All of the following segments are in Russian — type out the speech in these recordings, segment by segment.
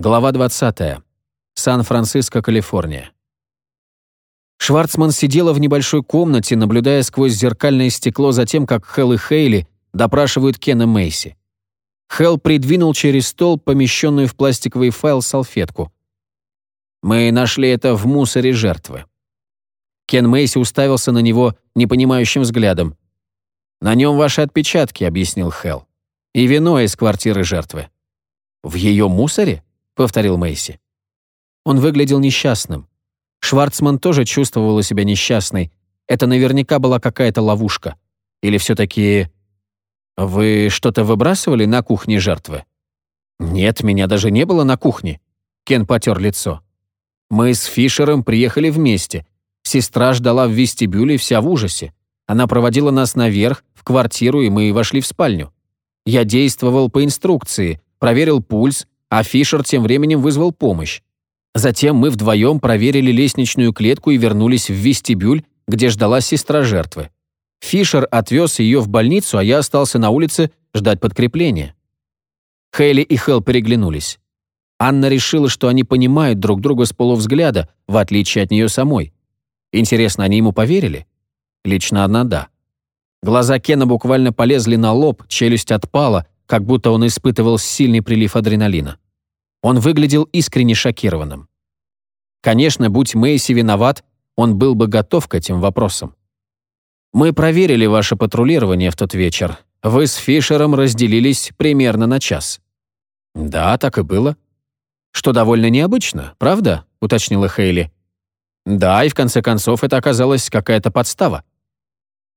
Глава 20. Сан-Франциско, Калифорния. Шварцман сидела в небольшой комнате, наблюдая сквозь зеркальное стекло за тем, как Хелл и Хейли допрашивают Кена Мейси. Хелл придвинул через стол помещенную в пластиковый файл салфетку. «Мы нашли это в мусоре жертвы». Кен Мейси уставился на него непонимающим взглядом. «На нем ваши отпечатки», — объяснил Хелл. «И вино из квартиры жертвы». «В ее мусоре?» — повторил Мейси. Он выглядел несчастным. Шварцман тоже чувствовала себя несчастной. Это наверняка была какая-то ловушка. Или все-таки... «Вы что-то выбрасывали на кухне жертвы?» «Нет, меня даже не было на кухне». Кен потер лицо. «Мы с Фишером приехали вместе. Сестра ждала в вестибюле, вся в ужасе. Она проводила нас наверх, в квартиру, и мы вошли в спальню. Я действовал по инструкции, проверил пульс, а Фишер тем временем вызвал помощь. Затем мы вдвоем проверили лестничную клетку и вернулись в вестибюль, где ждала сестра жертвы. Фишер отвез ее в больницу, а я остался на улице ждать подкрепления. Хейли и Хелл переглянулись. Анна решила, что они понимают друг друга с полувзгляда, в отличие от нее самой. Интересно, они ему поверили? Лично одна да. Глаза Кена буквально полезли на лоб, челюсть отпала, как будто он испытывал сильный прилив адреналина. Он выглядел искренне шокированным. Конечно, будь Мэйси виноват, он был бы готов к этим вопросам. «Мы проверили ваше патрулирование в тот вечер. Вы с Фишером разделились примерно на час». «Да, так и было». «Что довольно необычно, правда?» — уточнила Хейли. «Да, и в конце концов это оказалась какая-то подстава».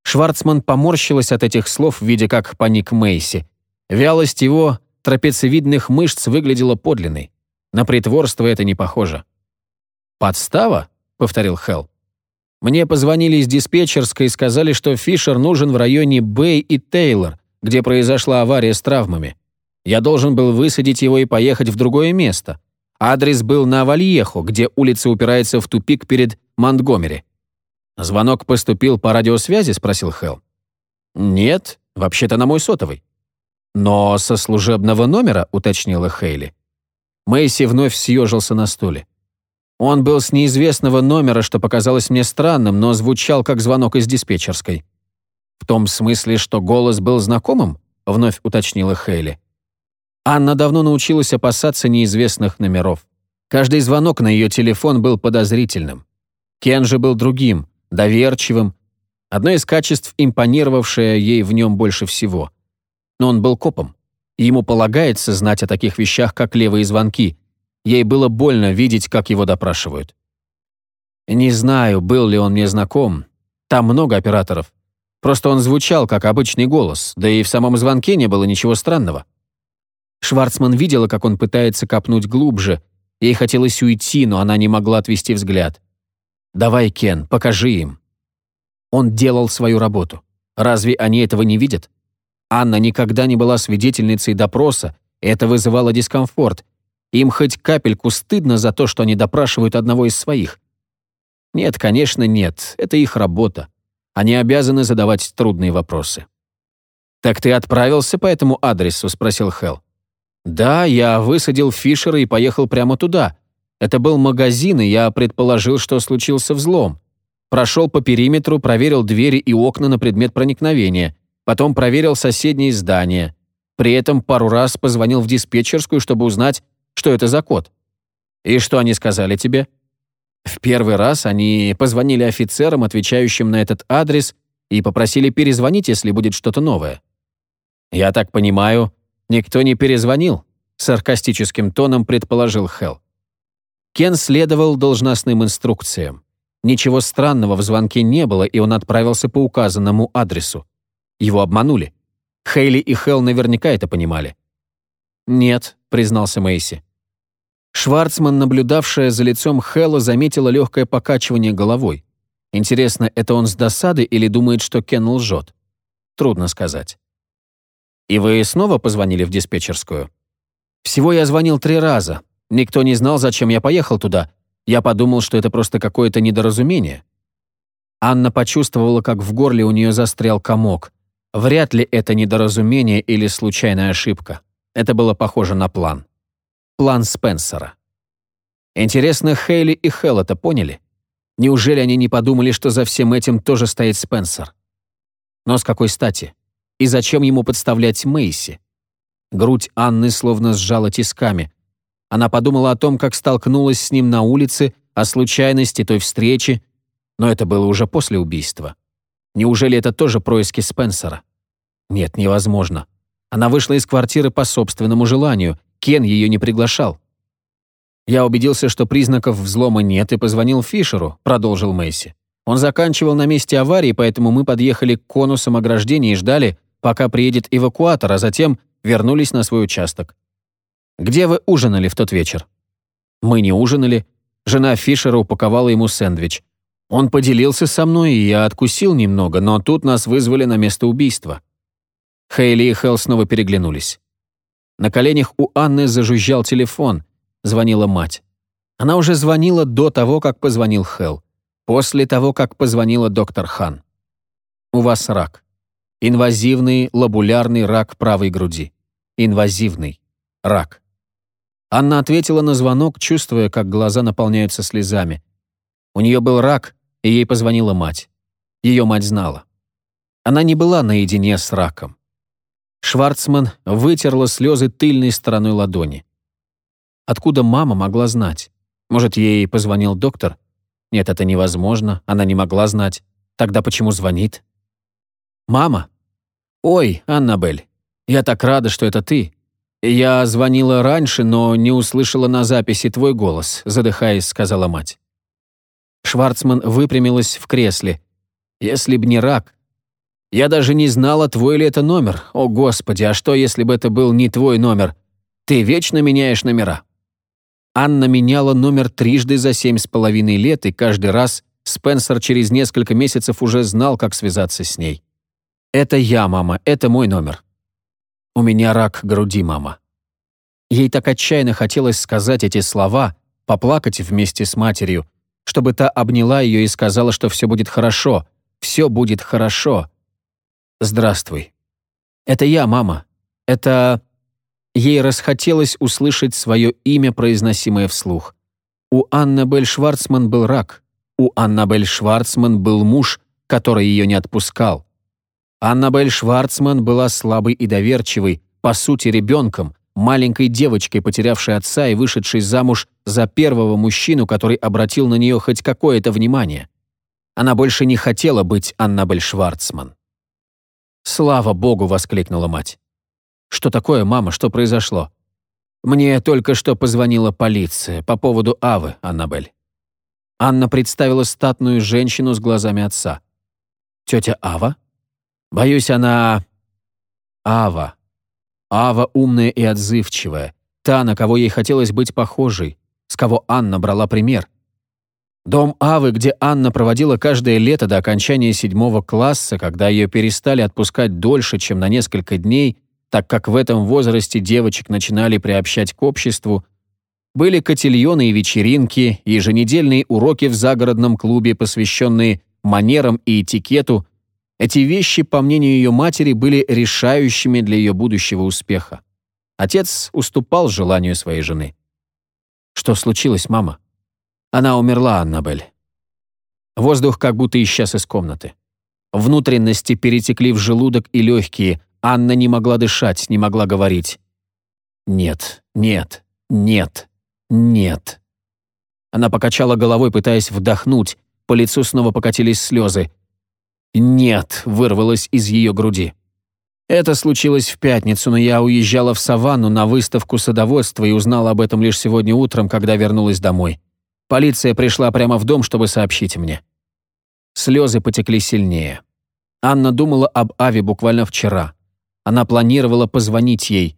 Шварцман поморщилась от этих слов, видя, как паник Мэйси. Вялость его трапециевидных мышц выглядела подлинной. На притворство это не похоже. «Подстава?» — повторил Хелл. «Мне позвонили из диспетчерской и сказали, что Фишер нужен в районе Бэй и Тейлор, где произошла авария с травмами. Я должен был высадить его и поехать в другое место. Адрес был на Вальехо, где улица упирается в тупик перед Монтгомери. «Звонок поступил по радиосвязи?» — спросил Хелл. «Нет, вообще-то на мой сотовый». «Но со служебного номера», — уточнила Хейли. Мэйси вновь съежился на стуле. Он был с неизвестного номера, что показалось мне странным, но звучал как звонок из диспетчерской. «В том смысле, что голос был знакомым?» — вновь уточнила Хейли. Анна давно научилась опасаться неизвестных номеров. Каждый звонок на ее телефон был подозрительным. Кен же был другим, доверчивым, одно из качеств, импонировавшее ей в нем больше всего — но он был копом. Ему полагается знать о таких вещах, как левые звонки. Ей было больно видеть, как его допрашивают. Не знаю, был ли он мне знаком. Там много операторов. Просто он звучал, как обычный голос, да и в самом звонке не было ничего странного. Шварцман видела, как он пытается копнуть глубже. Ей хотелось уйти, но она не могла отвести взгляд. «Давай, Кен, покажи им». Он делал свою работу. Разве они этого не видят? Анна никогда не была свидетельницей допроса, это вызывало дискомфорт. Им хоть капельку стыдно за то, что они допрашивают одного из своих. Нет, конечно, нет, это их работа. Они обязаны задавать трудные вопросы. «Так ты отправился по этому адресу?» — спросил Хелл. «Да, я высадил Фишера и поехал прямо туда. Это был магазин, и я предположил, что случился взлом. Прошел по периметру, проверил двери и окна на предмет проникновения. Потом проверил соседние здания. При этом пару раз позвонил в диспетчерскую, чтобы узнать, что это за код. И что они сказали тебе? В первый раз они позвонили офицерам, отвечающим на этот адрес, и попросили перезвонить, если будет что-то новое. «Я так понимаю, никто не перезвонил», — саркастическим тоном предположил Хелл. Кен следовал должностным инструкциям. Ничего странного в звонке не было, и он отправился по указанному адресу. Его обманули. Хейли и Хелл наверняка это понимали. «Нет», — признался Мэйси. Шварцман, наблюдавшая за лицом Хэлла, заметила легкое покачивание головой. Интересно, это он с досады или думает, что Кен лжет? Трудно сказать. «И вы снова позвонили в диспетчерскую?» «Всего я звонил три раза. Никто не знал, зачем я поехал туда. Я подумал, что это просто какое-то недоразумение». Анна почувствовала, как в горле у нее застрял комок. Вряд ли это недоразумение или случайная ошибка. Это было похоже на план. План Спенсера. Интересно, Хейли и Хелл это поняли? Неужели они не подумали, что за всем этим тоже стоит Спенсер? Но с какой стати? И зачем ему подставлять Мэйси? Грудь Анны словно сжала тисками. Она подумала о том, как столкнулась с ним на улице, о случайности той встречи, но это было уже после убийства. Неужели это тоже происки Спенсера? Нет, невозможно. Она вышла из квартиры по собственному желанию. Кен ее не приглашал. «Я убедился, что признаков взлома нет, и позвонил Фишеру», — продолжил Мэйси. «Он заканчивал на месте аварии, поэтому мы подъехали к конусам ограждения и ждали, пока приедет эвакуатор, а затем вернулись на свой участок. Где вы ужинали в тот вечер?» «Мы не ужинали. Жена Фишера упаковала ему сэндвич. Он поделился со мной, и я откусил немного, но тут нас вызвали на место убийства». Хейли и Хелл снова переглянулись. На коленях у Анны зажужжал телефон. Звонила мать. Она уже звонила до того, как позвонил Хелл. После того, как позвонила доктор Хан. «У вас рак. Инвазивный лобулярный рак правой груди. Инвазивный. Рак». Анна ответила на звонок, чувствуя, как глаза наполняются слезами. У нее был рак, и ей позвонила мать. Ее мать знала. Она не была наедине с раком. Шварцман вытерла слезы тыльной стороной ладони. Откуда мама могла знать? Может, ей позвонил доктор? Нет, это невозможно, она не могла знать. Тогда почему звонит? «Мама?» «Ой, Аннабель, я так рада, что это ты. Я звонила раньше, но не услышала на записи твой голос», задыхаясь, сказала мать. Шварцман выпрямилась в кресле. «Если б не рак. Я даже не знала, твой ли это номер. О, Господи, а что, если бы это был не твой номер? Ты вечно меняешь номера». Анна меняла номер трижды за семь с половиной лет, и каждый раз Спенсер через несколько месяцев уже знал, как связаться с ней. «Это я, мама, это мой номер». «У меня рак груди, мама». Ей так отчаянно хотелось сказать эти слова, поплакать вместе с матерью, чтобы та обняла ее и сказала, что все будет хорошо, все будет хорошо. «Здравствуй». «Это я, мама. Это...» Ей расхотелось услышать свое имя, произносимое вслух. У Аннабель Шварцман был рак. У Аннабель Шварцман был муж, который ее не отпускал. Аннабель Шварцман была слабой и доверчивой, по сути, ребенком, маленькой девочкой, потерявшей отца и вышедшей замуж за первого мужчину, который обратил на нее хоть какое-то внимание. Она больше не хотела быть Аннабель Шварцман. «Слава Богу!» — воскликнула мать. «Что такое, мама? Что произошло?» «Мне только что позвонила полиция по поводу Авы, Аннабель». Анна представила статную женщину с глазами отца. «Тетя Ава?» «Боюсь, она...» «Ава», Ава умная и отзывчивая, та, на кого ей хотелось быть похожей, с кого Анна брала пример. Дом Авы, где Анна проводила каждое лето до окончания седьмого класса, когда ее перестали отпускать дольше, чем на несколько дней, так как в этом возрасте девочек начинали приобщать к обществу, были котельоны и вечеринки, еженедельные уроки в загородном клубе, посвященные манерам и этикету, эти вещи, по мнению ее матери, были решающими для ее будущего успеха. Отец уступал желанию своей жены. «Что случилось, мама?» «Она умерла, Аннабель». Воздух как будто исчез из комнаты. Внутренности перетекли в желудок и легкие. Анна не могла дышать, не могла говорить. «Нет, нет, нет, нет». Она покачала головой, пытаясь вдохнуть. По лицу снова покатились слезы. «Нет», — вырвалось из ее груди. Это случилось в пятницу, но я уезжала в саванну на выставку садоводства и узнала об этом лишь сегодня утром, когда вернулась домой. Полиция пришла прямо в дом, чтобы сообщить мне. Слезы потекли сильнее. Анна думала об Аве буквально вчера. Она планировала позвонить ей.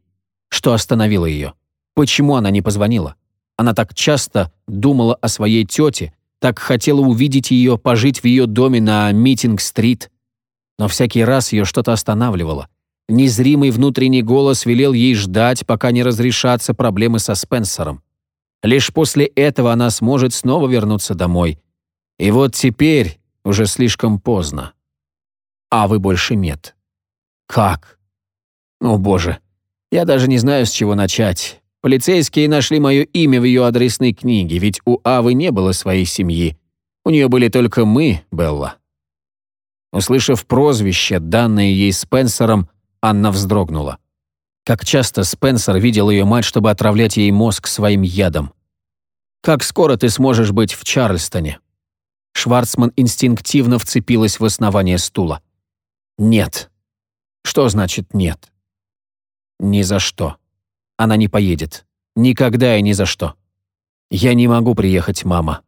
Что остановило ее? Почему она не позвонила? Она так часто думала о своей тете, так хотела увидеть ее, пожить в ее доме на Митинг-стрит. Но всякий раз ее что-то останавливало. Незримый внутренний голос велел ей ждать, пока не разрешатся проблемы со Спенсером. Лишь после этого она сможет снова вернуться домой. И вот теперь уже слишком поздно. А вы больше нет. Как? О, боже, я даже не знаю, с чего начать. Полицейские нашли мое имя в ее адресной книге, ведь у Авы не было своей семьи. У нее были только мы, Белла». Услышав прозвище, данное ей Спенсером, Анна вздрогнула. Как часто Спенсер видел ее мать, чтобы отравлять ей мозг своим ядом. «Как скоро ты сможешь быть в Чарльстоне?» Шварцман инстинктивно вцепилась в основание стула. «Нет». «Что значит «нет»?» «Ни за что. Она не поедет. Никогда и ни за что. Я не могу приехать, мама.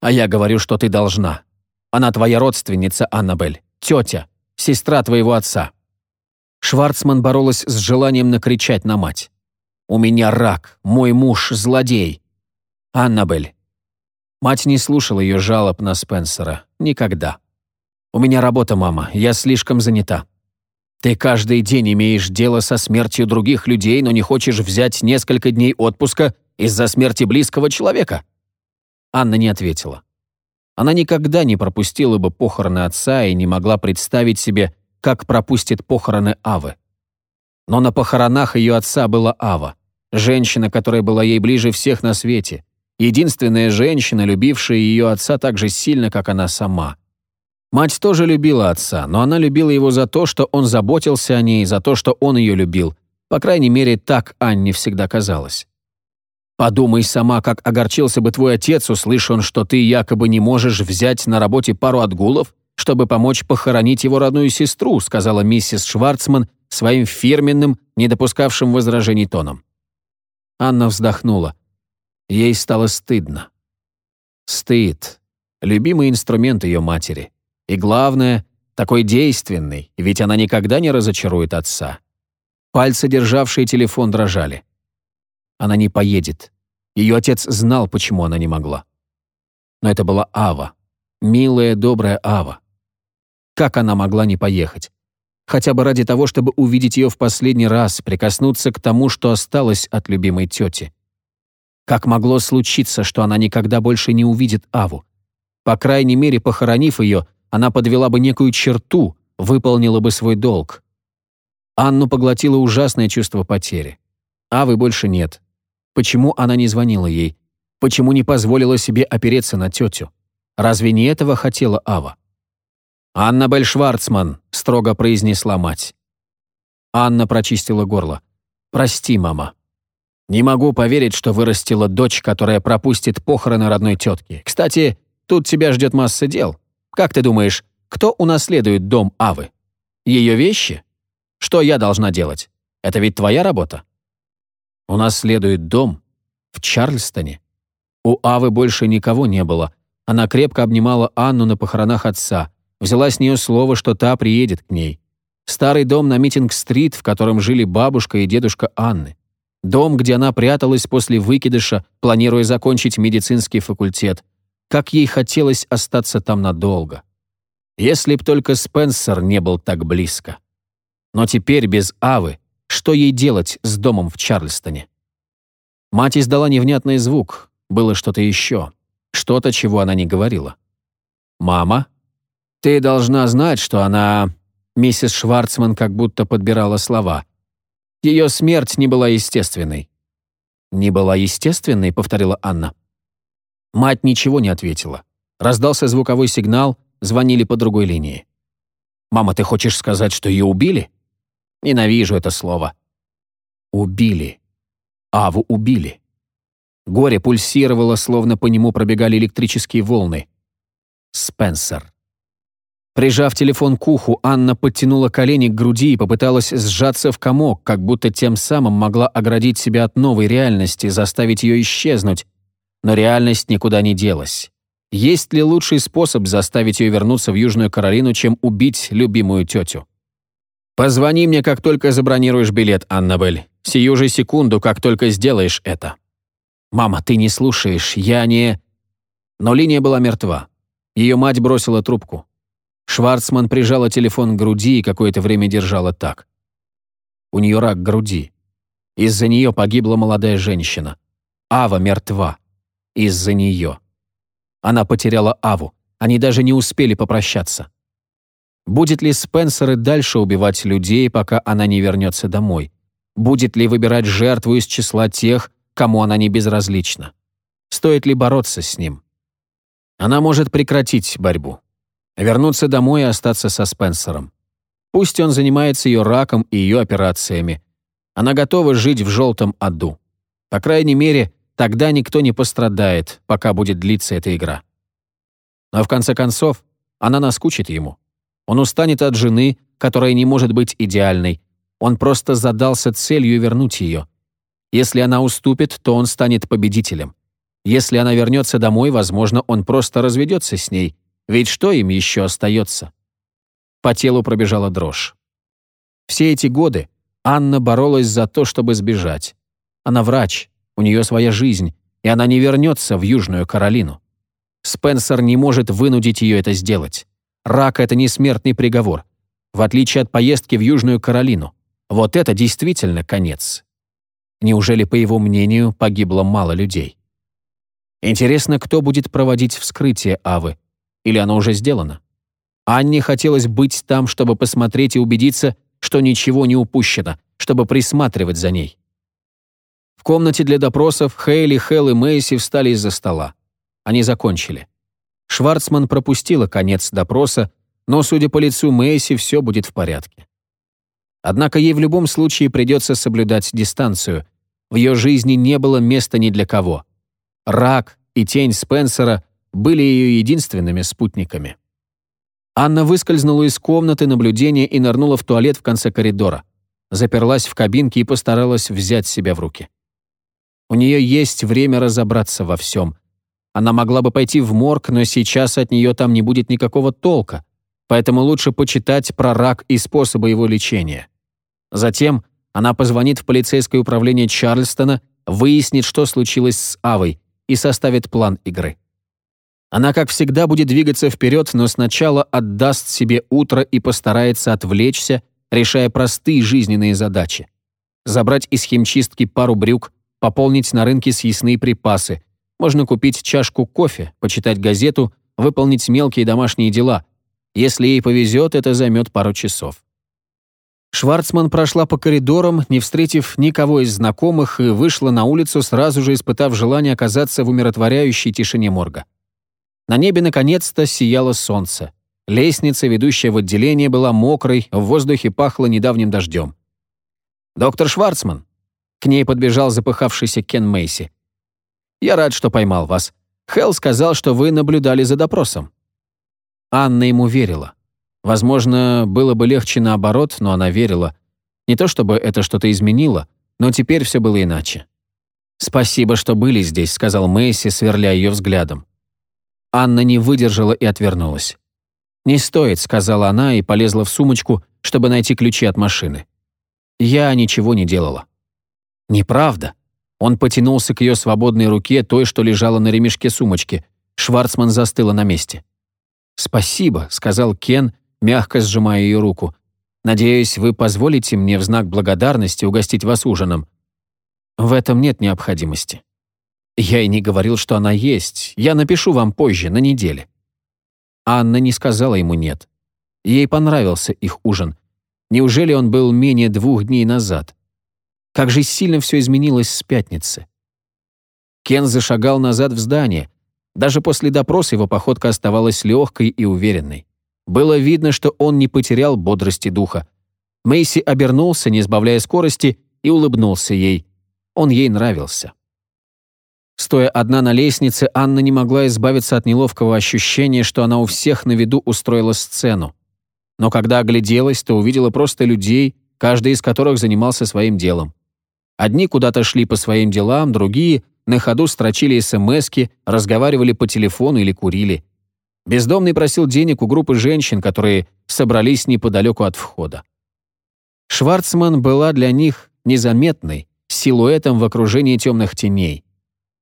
А я говорю, что ты должна. Она твоя родственница, Аннабель, тетя, сестра твоего отца. Шварцман боролась с желанием накричать на мать. «У меня рак, мой муж – злодей!» «Аннабель!» Мать не слушала ее жалоб на Спенсера. Никогда. «У меня работа, мама, я слишком занята. Ты каждый день имеешь дело со смертью других людей, но не хочешь взять несколько дней отпуска из-за смерти близкого человека?» Анна не ответила. Она никогда не пропустила бы похороны отца и не могла представить себе, как пропустит похороны Авы. Но на похоронах ее отца была Ава, женщина, которая была ей ближе всех на свете, единственная женщина, любившая ее отца так же сильно, как она сама. Мать тоже любила отца, но она любила его за то, что он заботился о ней, за то, что он ее любил. По крайней мере, так Анне всегда казалось. Подумай сама, как огорчился бы твой отец, услышав, что ты якобы не можешь взять на работе пару отгулов, чтобы помочь похоронить его родную сестру», сказала миссис Шварцман своим фирменным, не допускавшим возражений тоном. Анна вздохнула. Ей стало стыдно. Стыд. Любимый инструмент ее матери. И главное, такой действенный, ведь она никогда не разочарует отца. Пальцы, державшие телефон, дрожали. Она не поедет. Ее отец знал, почему она не могла. Но это была Ава. Милая, добрая Ава. Как она могла не поехать? Хотя бы ради того, чтобы увидеть ее в последний раз, прикоснуться к тому, что осталось от любимой тети. Как могло случиться, что она никогда больше не увидит Аву? По крайней мере, похоронив ее, она подвела бы некую черту, выполнила бы свой долг. Анну поглотило ужасное чувство потери. Авы больше нет. Почему она не звонила ей? Почему не позволила себе опереться на тетю? Разве не этого хотела Ава? «Анна Шварцман», — строго произнесла мать. Анна прочистила горло. «Прости, мама. Не могу поверить, что вырастила дочь, которая пропустит похороны родной тетки. Кстати, тут тебя ждет масса дел. Как ты думаешь, кто унаследует дом Авы? Ее вещи? Что я должна делать? Это ведь твоя работа?» «Унаследует дом? В Чарльстоне?» У Авы больше никого не было. Она крепко обнимала Анну на похоронах отца взяла с нее слово, что та приедет к ней. Старый дом на Митинг-стрит, в котором жили бабушка и дедушка Анны. Дом, где она пряталась после выкидыша, планируя закончить медицинский факультет. Как ей хотелось остаться там надолго. Если б только Спенсер не был так близко. Но теперь без Авы, что ей делать с домом в Чарльстоне? Мать издала невнятный звук. Было что-то еще. Что-то, чего она не говорила. «Мама?» «Ты должна знать, что она...» Миссис Шварцман как будто подбирала слова. «Ее смерть не была естественной». «Не была естественной?» — повторила Анна. Мать ничего не ответила. Раздался звуковой сигнал, звонили по другой линии. «Мама, ты хочешь сказать, что ее убили?» «Ненавижу это слово». «Убили. Аву убили». Горе пульсировало, словно по нему пробегали электрические волны. Спенсер. Прижав телефон к уху, Анна подтянула колени к груди и попыталась сжаться в комок, как будто тем самым могла оградить себя от новой реальности, заставить ее исчезнуть. Но реальность никуда не делась. Есть ли лучший способ заставить ее вернуться в Южную Каролину, чем убить любимую тетю? «Позвони мне, как только забронируешь билет, Аннабель. Сию же секунду, как только сделаешь это». «Мама, ты не слушаешь, я не...» Но линия была мертва. Ее мать бросила трубку. Шварцман прижала телефон к груди и какое-то время держала так. У нее рак груди. Из-за нее погибла молодая женщина. Ава мертва. Из-за нее. Она потеряла Аву. Они даже не успели попрощаться. Будет ли Спенсер и дальше убивать людей, пока она не вернется домой? Будет ли выбирать жертву из числа тех, кому она не безразлична? Стоит ли бороться с ним? Она может прекратить борьбу. Вернуться домой и остаться со Спенсером. Пусть он занимается ее раком и ее операциями. Она готова жить в желтом аду. По крайней мере, тогда никто не пострадает, пока будет длиться эта игра. Но в конце концов, она наскучит ему. Он устанет от жены, которая не может быть идеальной. Он просто задался целью вернуть ее. Если она уступит, то он станет победителем. Если она вернется домой, возможно, он просто разведется с ней. Ведь что им еще остается? По телу пробежала дрожь. Все эти годы Анна боролась за то, чтобы сбежать. Она врач, у нее своя жизнь, и она не вернется в Южную Каролину. Спенсер не может вынудить ее это сделать. Рак — это не смертный приговор. В отличие от поездки в Южную Каролину. Вот это действительно конец. Неужели, по его мнению, погибло мало людей? Интересно, кто будет проводить вскрытие Авы? Или оно уже сделано? Анне хотелось быть там, чтобы посмотреть и убедиться, что ничего не упущено, чтобы присматривать за ней. Комнате для допросов Хейли, Хелл и Мэйси встали из-за стола. Они закончили. Шварцман пропустила конец допроса, но, судя по лицу Мэйси, все будет в порядке. Однако ей в любом случае придется соблюдать дистанцию. В ее жизни не было места ни для кого. Рак и тень Спенсера были ее единственными спутниками. Анна выскользнула из комнаты наблюдения и нырнула в туалет в конце коридора. Заперлась в кабинке и постаралась взять себя в руки. У нее есть время разобраться во всем. Она могла бы пойти в морг, но сейчас от нее там не будет никакого толка, поэтому лучше почитать про рак и способы его лечения. Затем она позвонит в полицейское управление Чарльстона, выяснит, что случилось с Авой, и составит план игры. Она, как всегда, будет двигаться вперед, но сначала отдаст себе утро и постарается отвлечься, решая простые жизненные задачи. Забрать из химчистки пару брюк, пополнить на рынке съестные припасы. Можно купить чашку кофе, почитать газету, выполнить мелкие домашние дела. Если ей повезет, это займет пару часов. Шварцман прошла по коридорам, не встретив никого из знакомых, и вышла на улицу, сразу же испытав желание оказаться в умиротворяющей тишине морга. На небе наконец-то сияло солнце. Лестница, ведущая в отделение, была мокрой, в воздухе пахло недавним дождем. «Доктор Шварцман!» К ней подбежал запыхавшийся Кен Мейси. «Я рад, что поймал вас. Хелл сказал, что вы наблюдали за допросом». Анна ему верила. Возможно, было бы легче наоборот, но она верила. Не то чтобы это что-то изменило, но теперь все было иначе. «Спасибо, что были здесь», — сказал Мэйси, сверля ее взглядом. Анна не выдержала и отвернулась. «Не стоит», — сказала она и полезла в сумочку, чтобы найти ключи от машины. «Я ничего не делала». «Неправда». Он потянулся к ее свободной руке, той, что лежала на ремешке сумочки. Шварцман застыла на месте. «Спасибо», — сказал Кен, мягко сжимая ее руку. «Надеюсь, вы позволите мне в знак благодарности угостить вас ужином». «В этом нет необходимости». «Я и не говорил, что она есть. Я напишу вам позже, на неделе». Анна не сказала ему «нет». Ей понравился их ужин. Неужели он был менее двух дней назад? Как же сильно все изменилось с пятницы. Кен зашагал назад в здание. Даже после допроса его походка оставалась легкой и уверенной. Было видно, что он не потерял бодрости духа. Мейси обернулся, не сбавляя скорости, и улыбнулся ей. Он ей нравился. Стоя одна на лестнице, Анна не могла избавиться от неловкого ощущения, что она у всех на виду устроила сцену. Но когда огляделась, то увидела просто людей, каждый из которых занимался своим делом. Одни куда-то шли по своим делам, другие на ходу строчили смски, разговаривали по телефону или курили. Бездомный просил денег у группы женщин, которые собрались неподалеку от входа. Шварцман была для них незаметной, силуэтом в окружении темных теней.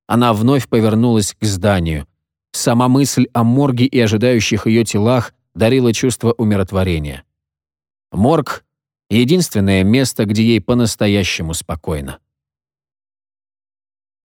Она вновь повернулась к зданию. Сама мысль о морге и ожидающих ее телах дарила чувство умиротворения. Морг — единственное место, где ей по-настоящему спокойно.